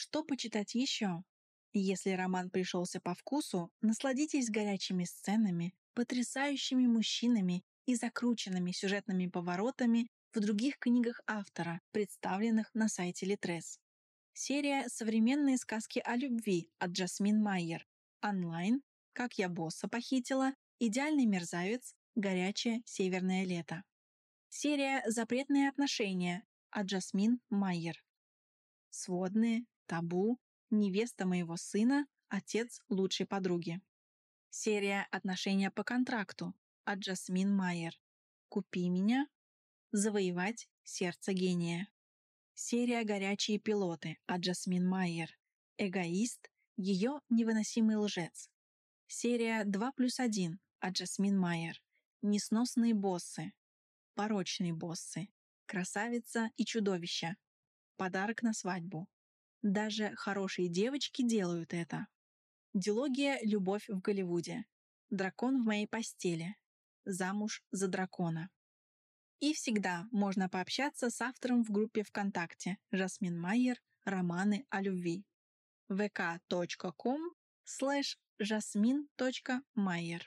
Что почитать еще? Если роман пришелся по вкусу, насладитесь горячими сценами, потрясающими мужчинами и закрученными сюжетными поворотами в других книгах автора, представленных на сайте Литрес. Серия «Современные сказки о любви» от Джасмин Майер. Онлайн «Как я босса похитила», «Идеальный мерзавец», «Горячее северное лето». Серия «Запретные отношения» от Джасмин Майер. Сводные, табу, невеста моего сына, отец лучшей подруги. Серия «Отношения по контракту» от Джасмин Майер. «Купи меня», «Завоевать сердце гения». Серия «Горячие пилоты» от Джасмин Майер. «Эгоист», «Ее невыносимый лжец». Серия 2 плюс 1 от Джасмин Майер. «Несносные боссы», «Порочные боссы», «Красавица и чудовище», «Подарок на свадьбу», даже хорошие девочки делают это. Дилогия «Любовь в Голливуде». Дракон в моей постели. Замуж за дракона. И всегда можно пообщаться с автором в группе ВКонтакте Жасмин Майер «Романы о любви» vk.com slash jasmin.mayer